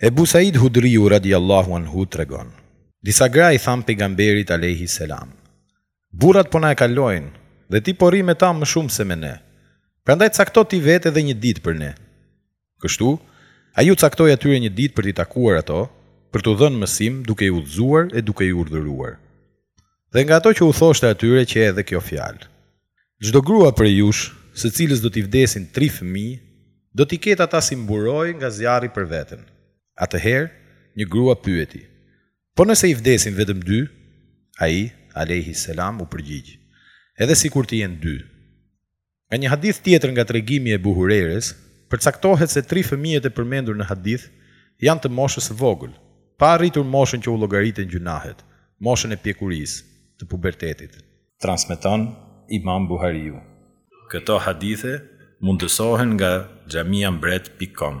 Ebu Said Hudriu radijallahu anhu tregon, Disa gra i thanë Pejgamberit alejhi selam, Burrat po na e kalojnë dhe ti po rri me ta më shumë se me ne. Prandaj cakto ti vetë edhe një ditë për ne. Kështu, ai u caktoi atyre një ditë për t'i takuar ato, për t'u dhënë mësim duke i udhëzuar e duke i urdhëruar. Dhe nga ato që u thoshte atyre qe edhe kjo fjalë. Çdo grua prej jush, së cilës do t'i vdesin tri fëmijë, do t'i ketë ata si mburojë nga zjarri për veten. Atëherë, një grua pyeti, Po nëse i vdesin vetëm dy? Ai, alejhi selam, u përgjigj, Edhe sikur të jenë dy. Nga një hadith tjetër nga tregimi i Ebu Hurejres, përcaktohet se tri fëmijët e përmendur në hadith janë të moshës së vogël, pa arritur moshën që u llogariten gjynahet, moshën e pjekurisë, të pubertetit. Transmeton Imam Buhariu. Këto hadithe mundësohen nga xhamiambret pikë kom.